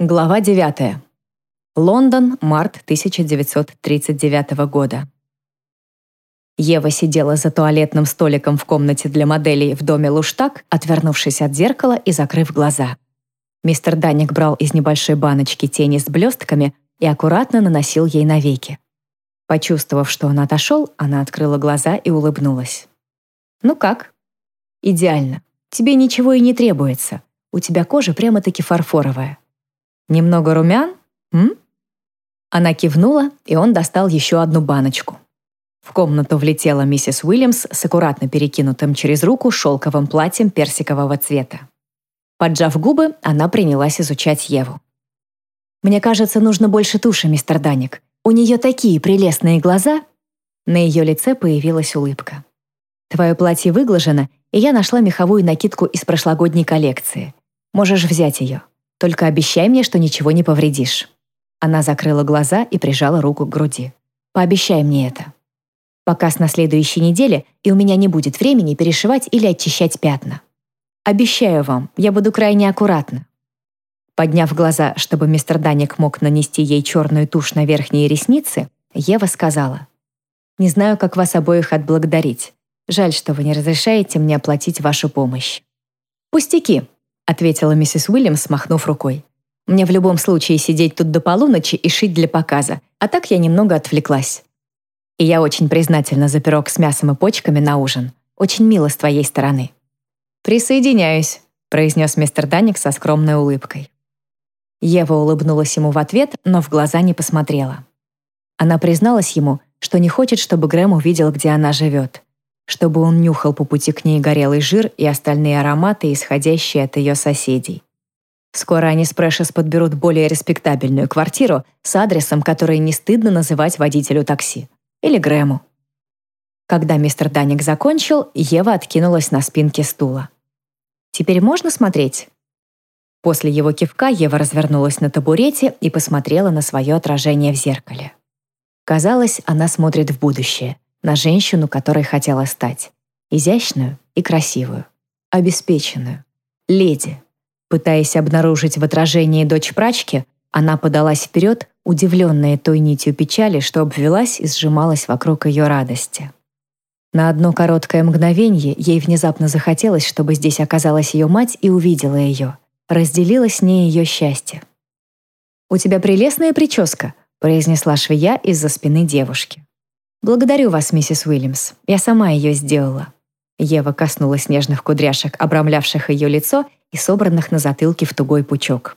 Глава 9. Лондон, март 1939 года. Ева сидела за туалетным столиком в комнате для моделей в доме Луштаг, отвернувшись от зеркала и закрыв глаза. Мистер Даник брал из небольшой баночки тени с блестками и аккуратно наносил ей на веки. Почувствовав, что он отошел, она открыла глаза и улыбнулась. «Ну как?» «Идеально. Тебе ничего и не требуется. У тебя кожа прямо-таки фарфоровая. Немного румян? М? Она кивнула, и он достал еще одну баночку. В комнату влетела миссис Уильямс с аккуратно перекинутым через руку шелковым платьем персикового цвета. Поджав губы, она принялась изучать Еву. «Мне кажется, нужно больше туши, мистер Даник. У нее такие прелестные глаза!» На ее лице появилась улыбка. «Твое платье выглажено, и я нашла меховую накидку из прошлогодней коллекции. Можешь взять ее. Только обещай мне, что ничего не повредишь». Она закрыла глаза и прижала руку к груди. «Пообещай мне это. Показ на следующей неделе, и у меня не будет времени перешивать или очищать пятна. Обещаю вам, я буду крайне аккуратна». Подняв глаза, чтобы мистер Даник мог нанести ей черную тушь на верхние ресницы, Ева сказала, «Не знаю, как вас обоих отблагодарить. Жаль, что вы не разрешаете мне оплатить вашу помощь». «Пустяки», ответила миссис Уильямс, махнув рукой. «Мне в любом случае сидеть тут до полуночи и шить для показа, а так я немного отвлеклась. И я очень признательна за пирог с мясом и почками на ужин. Очень мило с твоей стороны». «Присоединяюсь», произнес мистер Даник со скромной улыбкой. Ева улыбнулась ему в ответ, но в глаза не посмотрела. Она призналась ему, что не хочет, чтобы Грэм увидел, где она живет чтобы он нюхал по пути к ней горелый жир и остальные ароматы, исходящие от ее соседей. Скоро они с Прэшес подберут более респектабельную квартиру с адресом, который не стыдно называть водителю такси. Или Грэму. Когда мистер Даник закончил, Ева откинулась на спинке стула. «Теперь можно смотреть?» После его кивка Ева развернулась на табурете и посмотрела на свое отражение в зеркале. Казалось, она смотрит в будущее на женщину, которой хотела стать. Изящную и красивую. Обеспеченную. Леди. Пытаясь обнаружить в отражении дочь прачки, она подалась вперед, удивленная той нитью печали, что обвелась и сжималась вокруг ее радости. На одно короткое мгновение ей внезапно захотелось, чтобы здесь оказалась ее мать и увидела ее, разделила с ней ее счастье. «У тебя прелестная прическа», произнесла швея из-за спины девушки. «Благодарю вас, миссис Уильямс. Я сама ее сделала». Ева коснулась нежных кудряшек, обрамлявших ее лицо и собранных на затылке в тугой пучок.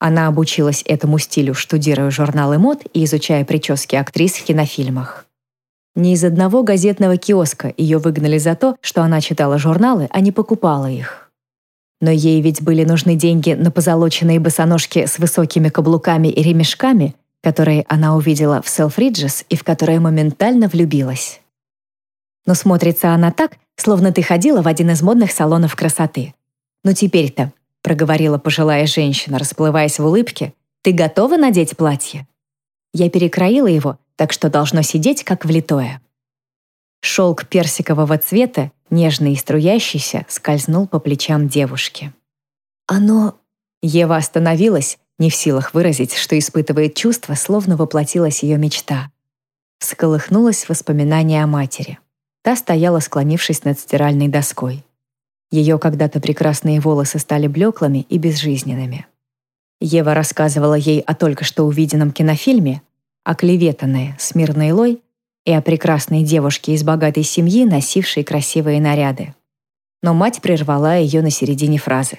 Она обучилась этому стилю, штудируя журналы мод и изучая прически актрис в кинофильмах. Ни из одного газетного киоска ее выгнали за то, что она читала журналы, а не покупала их. Но ей ведь были нужны деньги на позолоченные босоножки с высокими каблуками и ремешками, которые она увидела в Селфриджес и в которые моментально влюбилась. Но смотрится она так, словно ты ходила в один из модных салонов красоты. «Ну теперь-то», — проговорила пожилая женщина, расплываясь в улыбке, «ты готова надеть платье?» Я перекроила его, так что должно сидеть как влитое. Шелк персикового цвета, нежный и струящийся, скользнул по плечам девушки. «Оно...» Ева остановилась, не в силах выразить, что испытывает чувство, словно воплотилась ее мечта. Всколыхнулось воспоминание о матери. Та стояла, склонившись над стиральной доской. Ее когда-то прекрасные волосы стали блеклыми и безжизненными. Ева рассказывала ей о только что увиденном кинофильме, о клеветанной Смирной Лой и о прекрасной девушке из богатой семьи, носившей красивые наряды. Но мать прервала ее на середине фразы.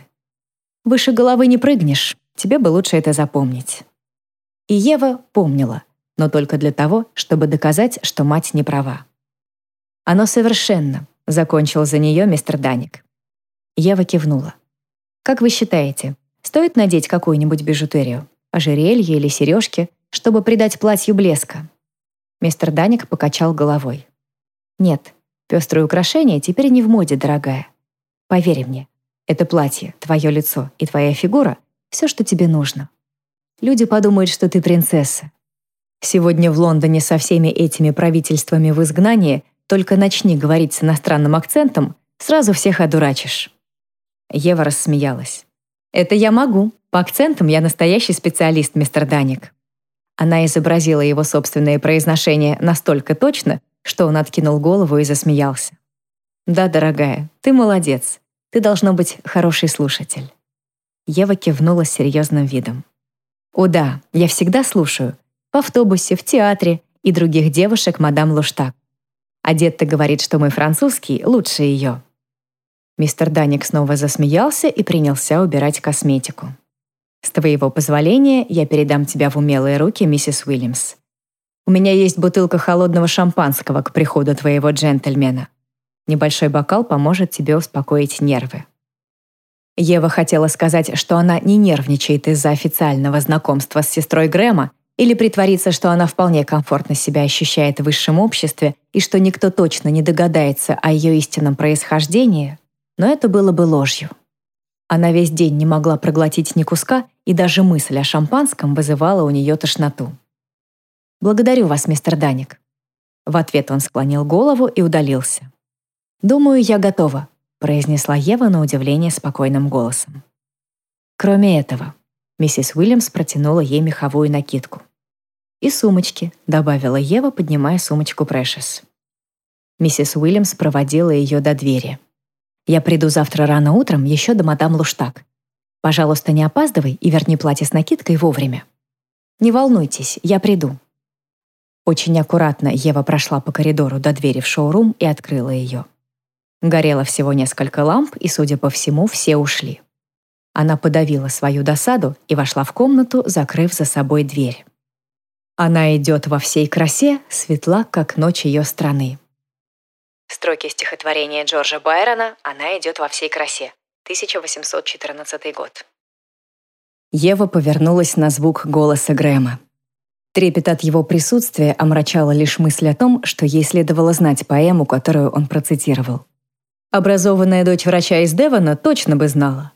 «Выше головы не прыгнешь, Тебе бы лучше это запомнить». И Ева помнила, но только для того, чтобы доказать, что мать не права. «Оно совершенно», — закончил за нее мистер Даник. Ева кивнула. «Как вы считаете, стоит надеть какую-нибудь бижутерию, ожерелье или сережки, чтобы придать платью блеска?» Мистер Даник покачал головой. «Нет, пестрые украшения теперь не в моде, дорогая. Поверь мне, это платье, твое лицо и твоя фигура — все, что тебе нужно. Люди подумают, что ты принцесса. Сегодня в Лондоне со всеми этими правительствами в изгнании только начни говорить с иностранным акцентом, сразу всех одурачишь». Ева рассмеялась. «Это я могу. По акцентам я настоящий специалист, мистер Даник». Она изобразила его собственное произношение настолько точно, что он откинул голову и засмеялся. «Да, дорогая, ты молодец. Ты должно быть хороший слушатель». Ева кивнула с серьезным видом. «О да, я всегда слушаю. В автобусе, в театре и других девушек мадам Луштаг. А дед-то говорит, что мой французский лучше ее». Мистер Даник снова засмеялся и принялся убирать косметику. «С твоего позволения я передам тебя в умелые руки, миссис Уильямс. У меня есть бутылка холодного шампанского к приходу твоего джентльмена. Небольшой бокал поможет тебе успокоить нервы». Ева хотела сказать, что она не нервничает из-за официального знакомства с сестрой Грэма или притвориться, что она вполне комфортно себя ощущает в высшем обществе и что никто точно не догадается о ее истинном происхождении, но это было бы ложью. Она весь день не могла проглотить ни куска, и даже мысль о шампанском вызывала у нее тошноту. «Благодарю вас, мистер Даник». В ответ он склонил голову и удалился. «Думаю, я готова», произнесла Ева на удивление спокойным голосом. Кроме этого, миссис Уильямс протянула ей меховую накидку. «И сумочки», — добавила Ева, поднимая сумочку Прэшес. Миссис Уильямс проводила ее до двери. «Я приду завтра рано утром еще до мадам Луштаг. Пожалуйста, не опаздывай и верни платье с накидкой вовремя. Не волнуйтесь, я приду». Очень аккуратно Ева прошла по коридору до двери в шоурум и открыла ее. Горело всего несколько ламп, и, судя по всему, все ушли. Она подавила свою досаду и вошла в комнату, закрыв за собой дверь. Она идет во всей красе, светла, как ночь ее страны. Строки стихотворения Джорджа Байрона «Она идет во всей красе», 1814 год. Ева повернулась на звук голоса Грэма. Трепет от его присутствия омрачала лишь мысль о том, что ей следовало знать поэму, которую он процитировал. Образованная дочь врача из Девона точно бы знала.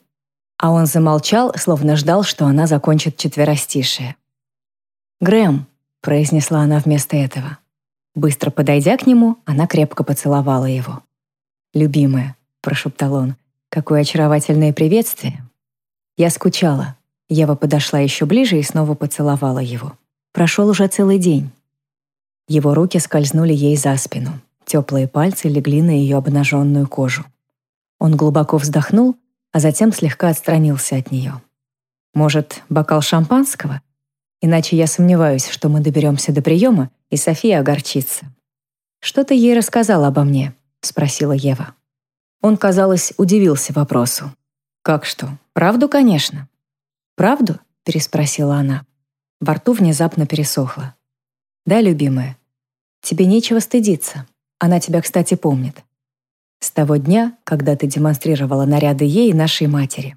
А он замолчал, словно ждал, что она закончит четверостишие. «Грэм», — произнесла она вместо этого. Быстро подойдя к нему, она крепко поцеловала его. «Любимая», — прошептал он, — «какое очаровательное приветствие». Я скучала. Ева подошла еще ближе и снова поцеловала его. Прошел уже целый день. Его руки скользнули ей за спину. Теплые пальцы легли на ее обнаженную кожу. Он глубоко вздохнул, а затем слегка отстранился от нее. «Может, бокал шампанского? Иначе я сомневаюсь, что мы доберемся до приема, и София огорчится». «Что ты ей рассказал обо мне?» — спросила Ева. Он, казалось, удивился вопросу. «Как что? Правду, конечно». «Правду?» — переспросила она. Во рту внезапно пересохло. «Да, любимая, тебе нечего стыдиться. Она тебя, кстати, помнит. С того дня, когда ты демонстрировала наряды ей и нашей матери.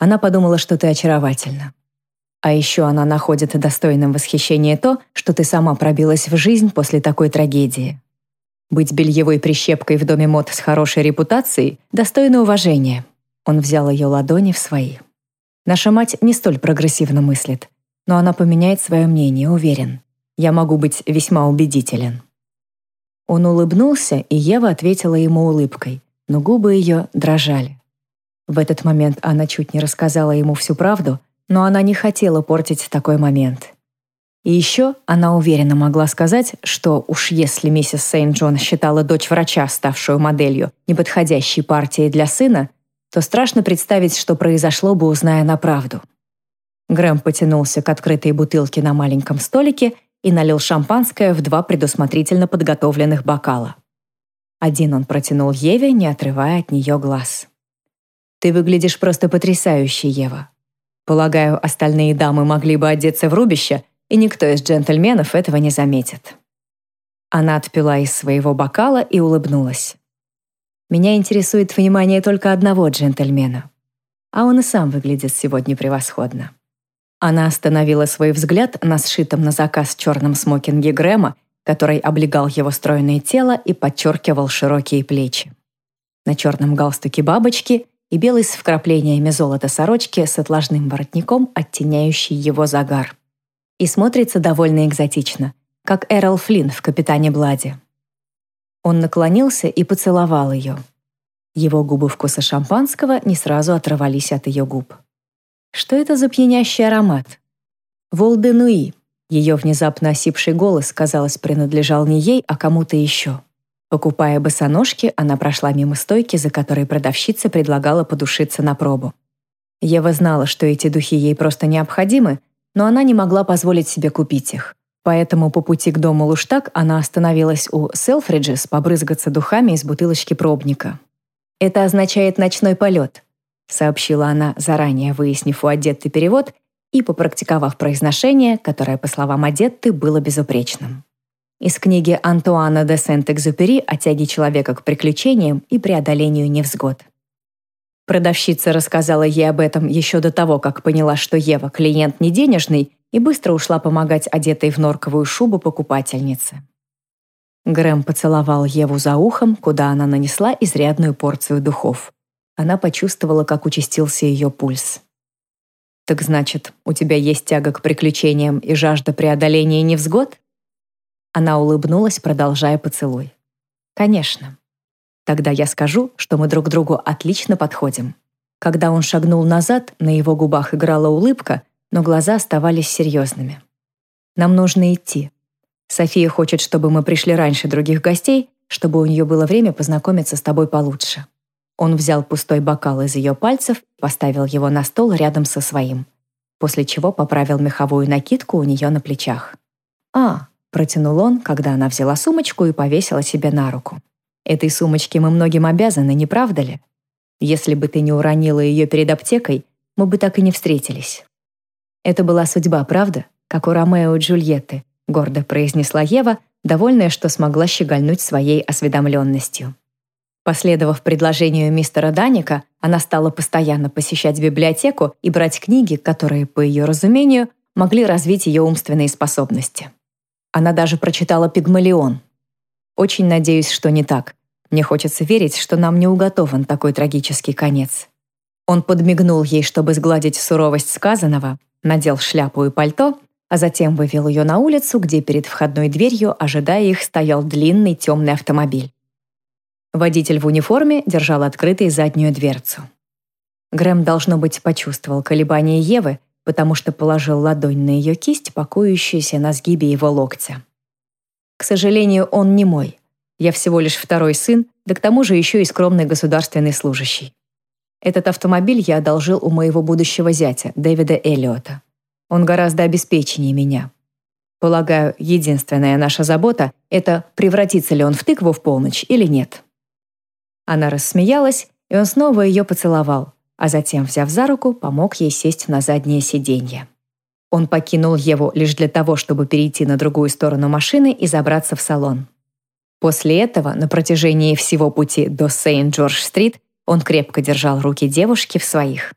Она подумала, что ты очаровательна. А еще она находит достойным восхищения то, что ты сама пробилась в жизнь после такой трагедии. Быть бельевой прищепкой в доме мод с хорошей репутацией достойно уважения. Он взял ее ладони в свои. Наша мать не столь прогрессивно мыслит, но она поменяет свое мнение, уверен. Я могу быть весьма убедителен. Он улыбнулся, и Ева ответила ему улыбкой, но губы ее дрожали. В этот момент она чуть не рассказала ему всю правду, но она не хотела портить такой момент. И еще она уверенно могла сказать, что уж если миссис Сейнт-Джон считала дочь врача, ставшую моделью, неподходящей партией для сына, то страшно представить, что произошло бы, узная на правду. Грэм потянулся к открытой бутылке на маленьком столике и налил шампанское в два предусмотрительно подготовленных бокала. Один он протянул Еве, не отрывая от нее глаз. «Ты выглядишь просто потрясающе, Ева. Полагаю, остальные дамы могли бы одеться в рубище, и никто из джентльменов этого не заметит». Она отпила из своего бокала и улыбнулась. «Меня интересует внимание только одного джентльмена. А он и сам выглядит сегодня превосходно». Она остановила свой взгляд на сшитом на заказ черном смокинге Грэма, который облегал его стройное тело и подчеркивал широкие плечи. На черном галстуке бабочки и белой с вкраплениями золота сорочки с отложным воротником, оттеняющий его загар. И смотрится довольно экзотично, как Эрл Флинн в «Капитане Бладе». Он наклонился и поцеловал ее. Его губы вкуса шампанского не сразу оторвались от ее губ. Что это за пьянящий аромат? Волденуи. Ее внезапно осипший голос, казалось, принадлежал не ей, а кому-то еще. Покупая босоножки, она прошла мимо стойки, за которой продавщица предлагала подушиться на пробу. Ева знала, что эти духи ей просто необходимы, но она не могла позволить себе купить их. Поэтому по пути к дому Луштаг она остановилась у Селфриджес побрызгаться духами из бутылочки пробника. «Это означает ночной полет», — сообщила она, заранее выяснив у Адетты перевод и попрактиковав произношение, которое, по словам Адетты, было безупречным. Из книги Антуана де Сент-Экзюпери «О тяге человека к приключениям и преодолению невзгод». Продавщица рассказала ей об этом еще до того, как поняла, что Ева клиент не денежный, и быстро ушла помогать одетой в норковую шубу покупательнице. Грэм поцеловал Еву за ухом, куда она нанесла изрядную порцию духов. Она почувствовала, как участился ее пульс. «Так значит, у тебя есть тяга к приключениям и жажда преодоления невзгод?» Она улыбнулась, продолжая поцелуй. «Конечно. Тогда я скажу, что мы друг другу отлично подходим. Когда он шагнул назад, на его губах играла улыбка, но глаза оставались серьезными. Нам нужно идти. София хочет, чтобы мы пришли раньше других гостей, чтобы у нее было время познакомиться с тобой получше. Он взял пустой бокал из ее пальцев, поставил его на стол рядом со своим, после чего поправил меховую накидку у нее на плечах. «А», — протянул он, когда она взяла сумочку и повесила себе на руку. Этой сумочке мы многим обязаны, не правда ли? Если бы ты не уронила ее перед аптекой, мы бы так и не встретились. Это была судьба, правда? Как у Ромео и Джульетты, гордо произнесла Ева, довольная, что смогла щегольнуть своей осведомленностью. Последовав предложению мистера Даника, она стала постоянно посещать библиотеку и брать книги, которые, по ее разумению, могли развить ее умственные способности. Она даже прочитала «Пигмалион». Очень надеюсь, что не так. Мне хочется верить, что нам не уготован такой трагический конец. Он подмигнул ей, чтобы сгладить суровость сказанного, надел шляпу и пальто, а затем вывел ее на улицу, где перед входной дверью, ожидая их, стоял длинный темный автомобиль. Водитель в униформе держал открытой заднюю дверцу. Грэм, должно быть, почувствовал колебания Евы, потому что положил ладонь на ее кисть, покоящуюся на сгибе его локтя. «К сожалению, он не мой. Я всего лишь второй сын, да к тому же еще и скромный государственный служащий. Этот автомобиль я одолжил у моего будущего зятя, Дэвида Эллиота. Он гораздо обеспеченнее меня. Полагаю, единственная наша забота — это превратится ли он в тыкву в полночь или нет. Она рассмеялась, и он снова ее поцеловал, а затем, взяв за руку, помог ей сесть на заднее сиденье. Он покинул Еву лишь для того, чтобы перейти на другую сторону машины и забраться в салон. После этого, на протяжении всего пути до Сейнт-Джордж-стрит, он крепко держал руки девушки в своих.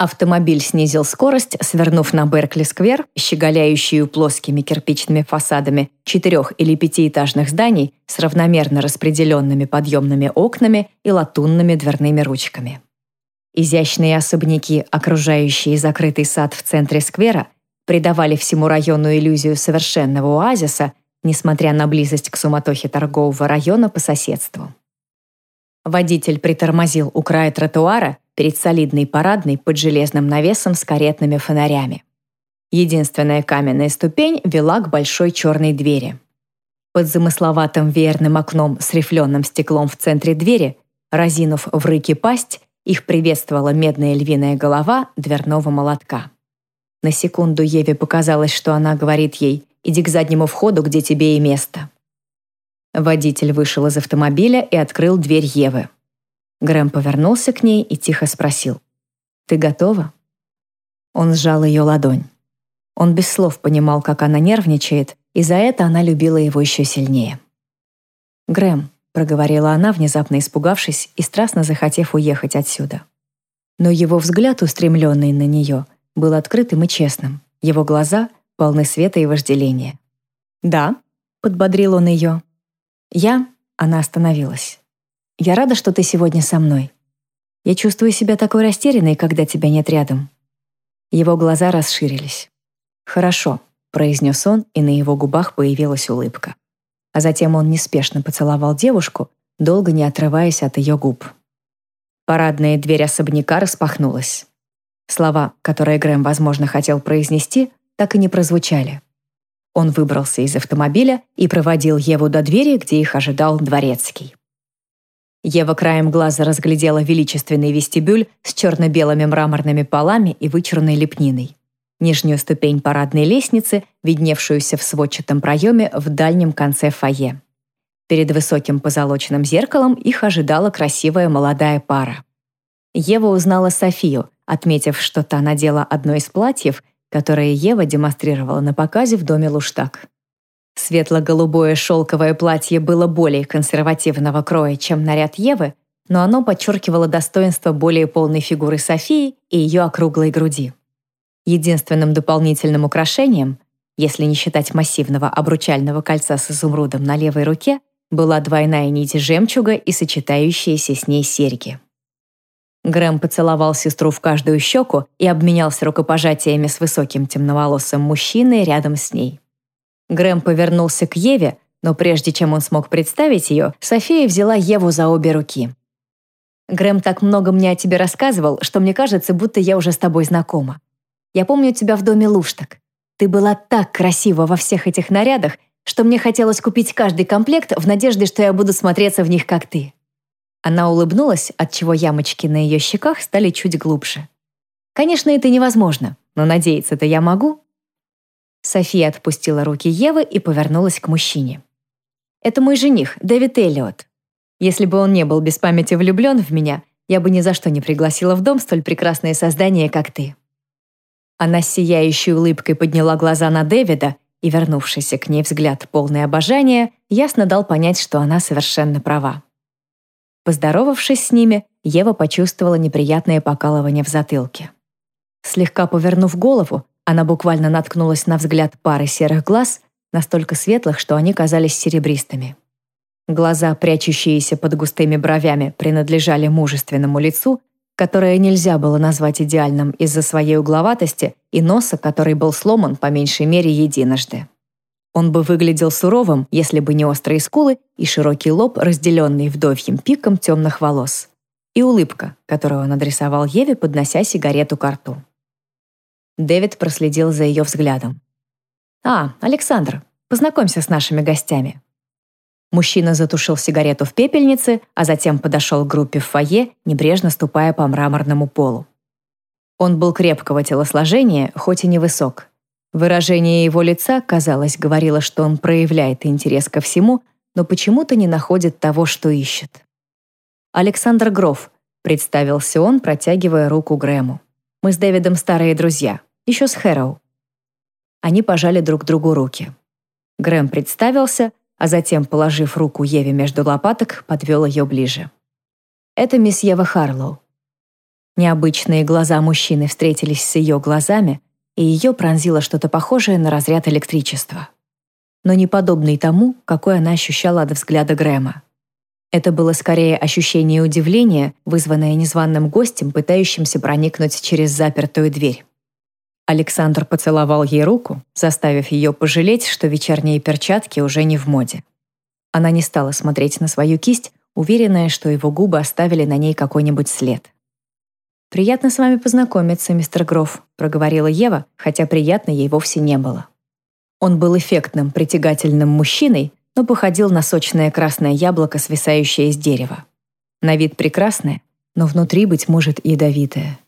Автомобиль снизил скорость, свернув на Беркли-сквер, щеголяющую плоскими кирпичными фасадами четырех- или пятиэтажных зданий с равномерно распределенными подъемными окнами и латунными дверными ручками. Изящные особняки, окружающие закрытый сад в центре сквера, придавали всему району иллюзию совершенного оазиса несмотря на близость к суматохе торгового района по соседству. Водитель притормозил у края тротуара перед солидной парадной под железным навесом с каретными фонарями. Единственная каменная ступень вела к большой черной двери. Под замысловатым веерным окном с рифленым стеклом в центре двери, разинув в рыке пасть, их приветствовала медная львиная голова дверного молотка. На секунду Еве показалось, что она говорит ей Иди к заднему входу, где тебе и место». Водитель вышел из автомобиля и открыл дверь Евы. Грэм повернулся к ней и тихо спросил. «Ты готова?» Он сжал ее ладонь. Он без слов понимал, как она нервничает, и за это она любила его еще сильнее. «Грэм», — проговорила она, внезапно испугавшись и страстно захотев уехать отсюда. Но его взгляд, устремленный на нее, был открытым и честным. Его глаза полны света и вожделения. «Да», — подбодрил он ее. «Я...» — она остановилась. «Я рада, что ты сегодня со мной. Я чувствую себя такой растерянной, когда тебя нет рядом». Его глаза расширились. «Хорошо», — произнес он, и на его губах появилась улыбка. А затем он неспешно поцеловал девушку, долго не отрываясь от ее губ. Парадная дверь особняка распахнулась. Слова, которые Грэм, возможно, хотел произнести, так и не прозвучали. Он выбрался из автомобиля и проводил Еву до двери, где их ожидал дворецкий. Ева краем глаза разглядела величественный вестибюль с черно-белыми мраморными полами и вычурной лепниной. Нижнюю ступень парадной лестницы, видневшуюся в сводчатом проеме в дальнем конце фойе. Перед высоким позолоченным зеркалом их ожидала красивая молодая пара. Ева узнала Софию, отметив, что та надела одно из платьев, которое Ева демонстрировала на показе в доме Луштаг. Светло-голубое шелковое платье было более консервативного кроя, чем наряд Евы, но оно подчеркивало достоинство более полной фигуры Софии и ее округлой груди. Единственным дополнительным украшением, если не считать массивного обручального кольца с изумрудом на левой руке, была двойная нить жемчуга и сочетающиеся с ней серьги. Грэм поцеловал сестру в каждую щеку и обменялся рукопожатиями с высоким темноволосым мужчиной рядом с ней. Грэм повернулся к Еве, но прежде чем он смог представить ее, София взяла Еву за обе руки. «Грэм так много мне о тебе рассказывал, что мне кажется, будто я уже с тобой знакома. Я помню тебя в доме Луштак. Ты была так красива во всех этих нарядах, что мне хотелось купить каждый комплект в надежде, что я буду смотреться в них, как ты». Она улыбнулась, отчего ямочки на ее щеках стали чуть глубже. «Конечно, это невозможно, но надеяться-то я могу». София отпустила руки Евы и повернулась к мужчине. «Это мой жених, Дэвид Эллиот. Если бы он не был без памяти влюблен в меня, я бы ни за что не пригласила в дом столь прекрасное создание, как ты». Она с сияющей улыбкой подняла глаза на Дэвида, и вернувшийся к ней взгляд полный обожания ясно дал понять, что она совершенно права. Поздоровавшись с ними, Ева почувствовала неприятное покалывание в затылке. Слегка повернув голову, она буквально наткнулась на взгляд пары серых глаз, настолько светлых, что они казались серебристыми. Глаза, прячущиеся под густыми бровями, принадлежали мужественному лицу, которое нельзя было назвать идеальным из-за своей угловатости и носа, который был сломан по меньшей мере единожды. Он бы выглядел суровым, если бы не острые скулы и широкий лоб, разделенный вдовьим пиком темных волос. И улыбка, которую он адресовал Еве, поднося сигарету к рту. Дэвид проследил за ее взглядом. «А, Александр, познакомься с нашими гостями. Мужчина затушил сигарету в пепельнице, а затем подошел к группе в фойе, небрежно ступая по мраморному полу. Он был крепкого телосложения, хоть и невысок. Выражение его лица, казалось, говорило, что он проявляет интерес ко всему, но почему-то не находит того, что ищет. «Александр Гроф», — представился он, протягивая руку Грэму. «Мы с Дэвидом старые друзья, еще с Хэроу». Они пожали друг другу руки. Грэм представился, а затем, положив руку Еве между лопаток, подвел ее ближе. Это мисс Ева Харлоу. Необычные глаза мужчины встретились с ее глазами, и ее пронзило что-то похожее на разряд электричества. Но не подобный тому, какой она ощущала от взгляда Грэма. Это было скорее ощущение удивления, вызванное незваным гостем, пытающимся проникнуть через запертую дверь. Александр поцеловал ей руку, заставив ее пожалеть, что вечерние перчатки уже не в моде. Она не стала смотреть на свою кисть, уверенная, что его губы оставили на ней какой-нибудь след. «Приятно с вами познакомиться, мистер Гроф», — проговорила Ева, хотя приятно ей вовсе не было. Он был эффектным, притягательным мужчиной, но походил на сочное красное яблоко, свисающее из дерева. На вид прекрасное, но внутри, быть может, ядовитое.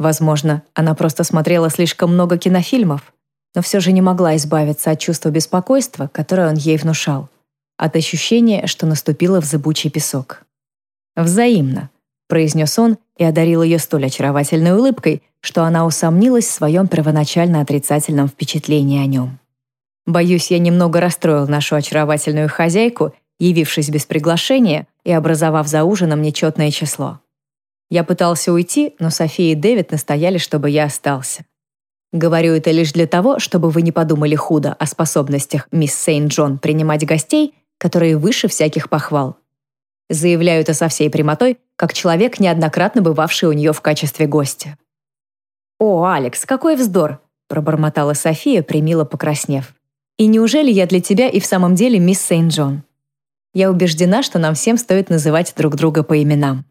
Возможно, она просто смотрела слишком много кинофильмов, но все же не могла избавиться от чувства беспокойства, которое он ей внушал, от ощущения, что наступила в зыбучий песок. «Взаимно», — произнес он и одарил ее столь очаровательной улыбкой, что она усомнилась в своем первоначально отрицательном впечатлении о нем. «Боюсь, я немного расстроил нашу очаровательную хозяйку, явившись без приглашения и образовав за ужином нечетное число. Я пытался уйти, но София и Дэвид настояли, чтобы я остался. Говорю это лишь для того, чтобы вы не подумали худо о способностях мисс Сейнт-Джон принимать гостей, которые выше всяких похвал. Заявляю это со всей прямотой, как человек, неоднократно бывавший у нее в качестве гостя. «О, Алекс, какой вздор!» – пробормотала София, примило покраснев. «И неужели я для тебя и в самом деле мисс Сейнт-Джон? Я убеждена, что нам всем стоит называть друг друга по именам.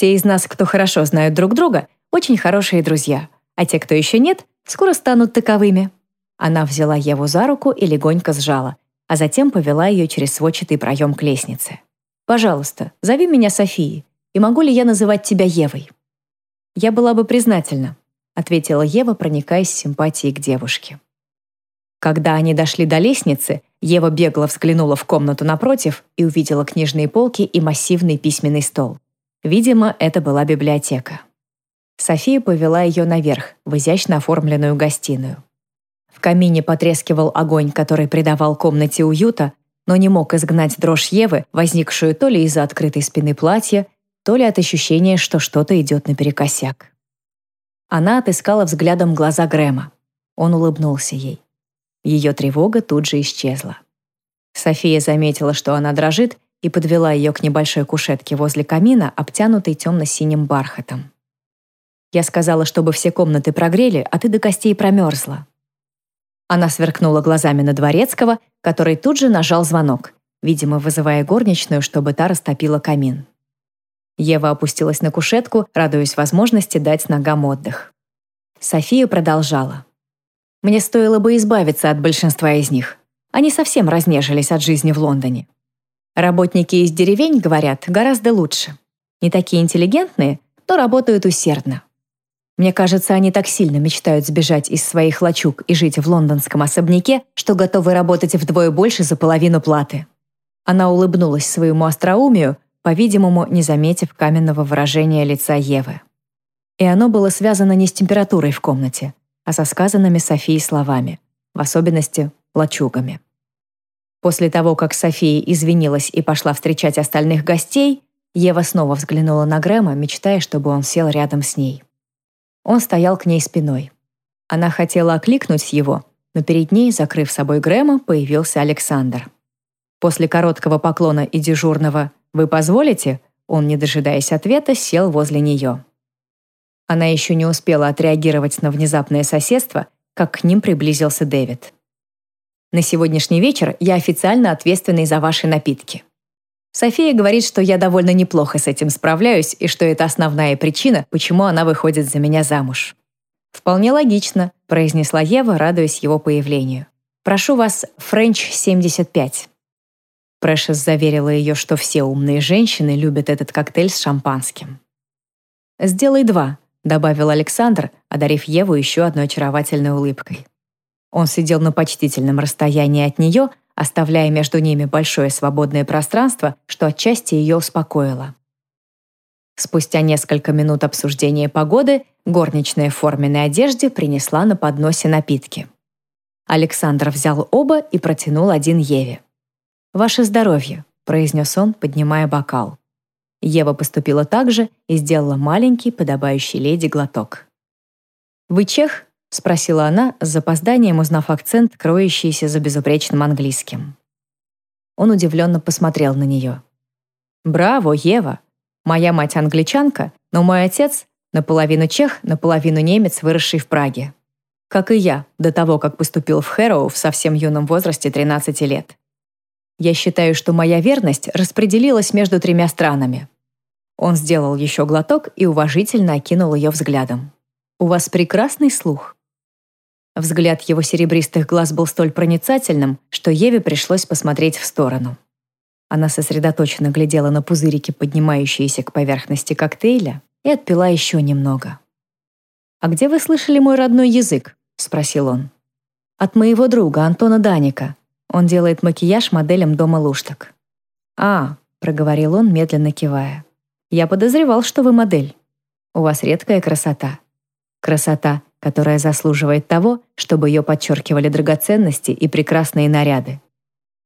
Те из нас, кто хорошо знают друг друга, очень хорошие друзья, а те, кто еще нет, скоро станут таковыми». Она взяла Еву за руку и легонько сжала, а затем повела ее через сводчатый проем к лестнице. «Пожалуйста, зови меня Софией, и могу ли я называть тебя Евой?» «Я была бы признательна», ответила Ева, проникаясь симпатией к девушке. Когда они дошли до лестницы, Ева бегло взглянула в комнату напротив и увидела книжные полки и массивный письменный стол. Видимо, это была библиотека. София повела ее наверх, в изящно оформленную гостиную. В камине потрескивал огонь, который придавал комнате уюта, но не мог изгнать дрожь Евы, возникшую то ли из-за открытой спины платья, то ли от ощущения, что что-то идет наперекосяк. Она отыскала взглядом глаза Грэма. Он улыбнулся ей. Ее тревога тут же исчезла. София заметила, что она дрожит, и подвела ее к небольшой кушетке возле камина, обтянутой темно-синим бархатом. «Я сказала, чтобы все комнаты прогрели, а ты до костей промерзла». Она сверкнула глазами на Дворецкого, который тут же нажал звонок, видимо, вызывая горничную, чтобы та растопила камин. Ева опустилась на кушетку, радуясь возможности дать ногам отдых. София продолжала. «Мне стоило бы избавиться от большинства из них. Они совсем разнежились от жизни в Лондоне. Работники из деревень, говорят, гораздо лучше. Не такие интеллигентные, но работают усердно. Мне кажется, они так сильно мечтают сбежать из своих лачуг и жить в лондонском особняке, что готовы работать вдвое больше за половину платы». Она улыбнулась своему остроумию, по-видимому, не заметив каменного выражения лица Евы. И оно было связано не с температурой в комнате, а со сказанными Софией словами, в особенности лачугами. После того, как София извинилась и пошла встречать остальных гостей, Ева снова взглянула на Грэма, мечтая, чтобы он сел рядом с ней. Он стоял к ней спиной. Она хотела окликнуть его, но перед ней, закрыв собой Грэма, появился Александр. После короткого поклона и дежурного «Вы позволите?» Он, не дожидаясь ответа, сел возле нее. Она еще не успела отреагировать на внезапное соседство, как к ним приблизился Дэвид. «На сегодняшний вечер я официально ответственный за ваши напитки. София говорит, что я довольно неплохо с этим справляюсь и что это основная причина, почему она выходит за меня замуж». «Вполне логично», — произнесла Ева, радуясь его появлению. «Прошу вас, Френч 75». Прэшес заверила ее, что все умные женщины любят этот коктейль с шампанским. «Сделай два», — добавил Александр, одарив Еву еще одной очаровательной улыбкой. Он сидел на почтительном расстоянии от нее, оставляя между ними большое свободное пространство, что отчасти ее успокоило. Спустя несколько минут обсуждения погоды горничная в форменной одежде принесла на подносе напитки. Александр взял оба и протянул один Еве. «Ваше здоровье», — произнес он, поднимая бокал. Ева поступила так же и сделала маленький, подобающий леди глоток. «Вы чех?» — спросила она, с запозданием узнав акцент, кроющийся за безупречным английским. Он удивленно посмотрел на нее. «Браво, Ева! Моя мать англичанка, но мой отец наполовину чех, наполовину немец, выросший в Праге. Как и я, до того, как поступил в Хэроу в совсем юном возрасте 13 лет. Я считаю, что моя верность распределилась между тремя странами». Он сделал еще глоток и уважительно окинул ее взглядом. «У вас прекрасный слух». Взгляд его серебристых глаз был столь проницательным, что Еве пришлось посмотреть в сторону. Она сосредоточенно глядела на пузырики, поднимающиеся к поверхности коктейля, и отпила еще немного. «А где вы слышали мой родной язык?» — спросил он. «От моего друга Антона Даника. Он делает макияж моделям дома Лушток. «А», — проговорил он, медленно кивая. «Я подозревал, что вы модель. У вас редкая красота. Красота, которая заслуживает того, чтобы ее подчеркивали драгоценности и прекрасные наряды.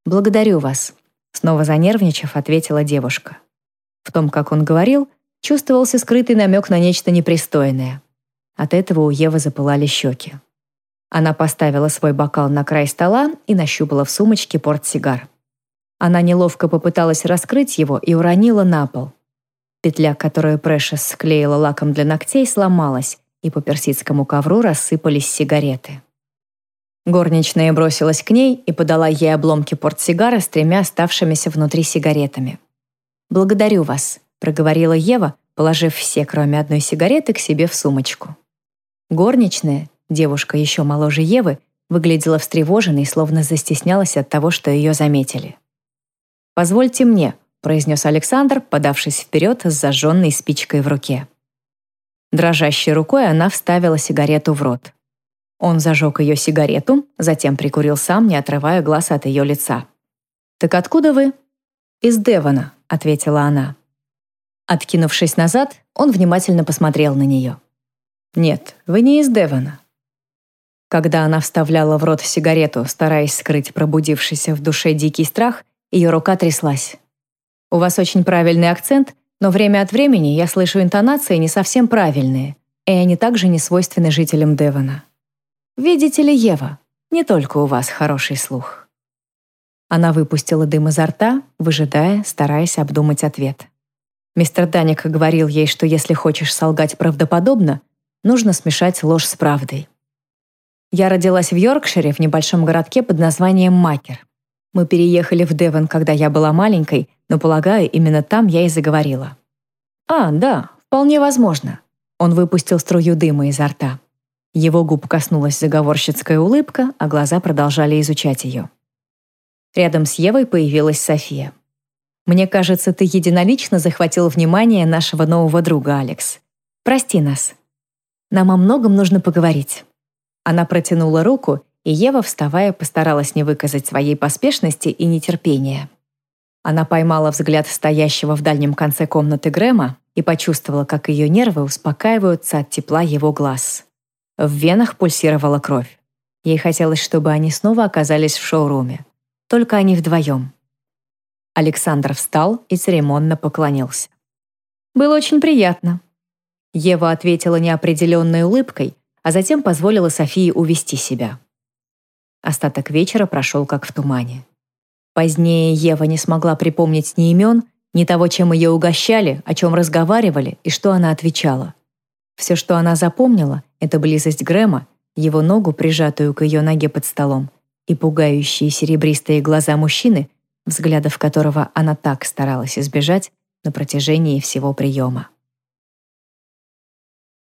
Благодарю вас», — снова занервничав, ответила девушка. В том, как он говорил, чувствовался скрытый намек на нечто непристойное. От этого у Евы запылали щеки. Она поставила свой бокал на край стола и нащупала в сумочке портсигар. Она неловко попыталась раскрыть его и уронила на пол. Петля, которую Прэшес склеила лаком для ногтей, сломалась, и по персидскому ковру рассыпались сигареты. Горничная бросилась к ней и подала ей обломки портсигара с тремя оставшимися внутри сигаретами. «Благодарю вас», — проговорила Ева, положив все, кроме одной сигареты, к себе в сумочку. Горничная, девушка еще моложе Евы, выглядела встревоженной, словно застеснялась от того, что ее заметили. «Позвольте мне», — произнес Александр, подавшись вперед с зажженной спичкой в руке. Дрожащей рукой она вставила сигарету в рот. Он зажег ее сигарету, затем прикурил сам, не отрывая глаз от ее лица. «Так откуда вы?» «Из Девона», — ответила она. Откинувшись назад, он внимательно посмотрел на нее. «Нет, вы не из Девона». Когда она вставляла в рот сигарету, стараясь скрыть пробудившийся в душе дикий страх, ее рука тряслась. «У вас очень правильный акцент, но время от времени я слышу интонации не совсем правильные, и они также не свойственны жителям Девона. Видите ли, Ева, не только у вас хороший слух». Она выпустила дым изо рта, выжидая, стараясь обдумать ответ. Мистер Даник говорил ей, что если хочешь солгать правдоподобно, нужно смешать ложь с правдой. Я родилась в Йоркшире, в небольшом городке под названием Макер. Мы переехали в Девон, когда я была маленькой, но, полагаю, именно там я и заговорила. «А, да, вполне возможно». Он выпустил струю дыма изо рта. Его губ коснулась заговорщицкая улыбка, а глаза продолжали изучать ее. Рядом с Евой появилась София. «Мне кажется, ты единолично захватил внимание нашего нового друга, Алекс. Прости нас. Нам о многом нужно поговорить». Она протянула руку, и Ева, вставая, постаралась не выказать своей поспешности и нетерпения. Она поймала взгляд стоящего в дальнем конце комнаты Грэма и почувствовала, как ее нервы успокаиваются от тепла его глаз. В венах пульсировала кровь. Ей хотелось, чтобы они снова оказались в шоуруме. Только они вдвоем. Александр встал и церемонно поклонился. «Было очень приятно». Ева ответила неопределенной улыбкой, а затем позволила Софии увести себя. Остаток вечера прошел как в тумане. Позднее Ева не смогла припомнить ни имен, ни того, чем ее угощали, о чем разговаривали и что она отвечала. Все, что она запомнила, это близость Грэма, его ногу, прижатую к ее ноге под столом, и пугающие серебристые глаза мужчины, взглядов которого она так старалась избежать на протяжении всего приема.